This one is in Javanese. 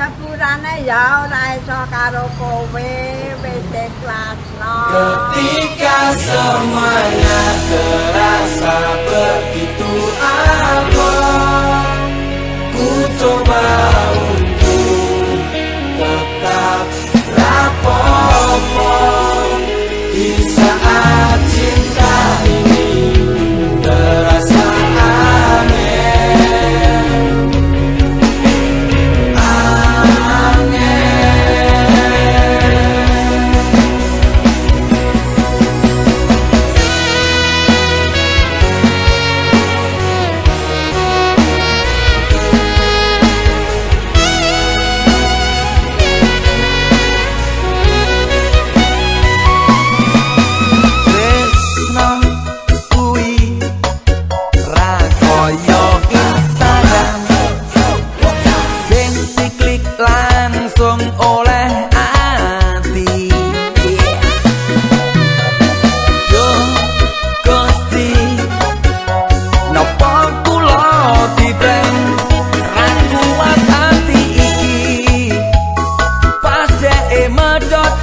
sepurane ya ora iso karo kowe wis ikhlasno ketika semuanya terasa begitu em ở đó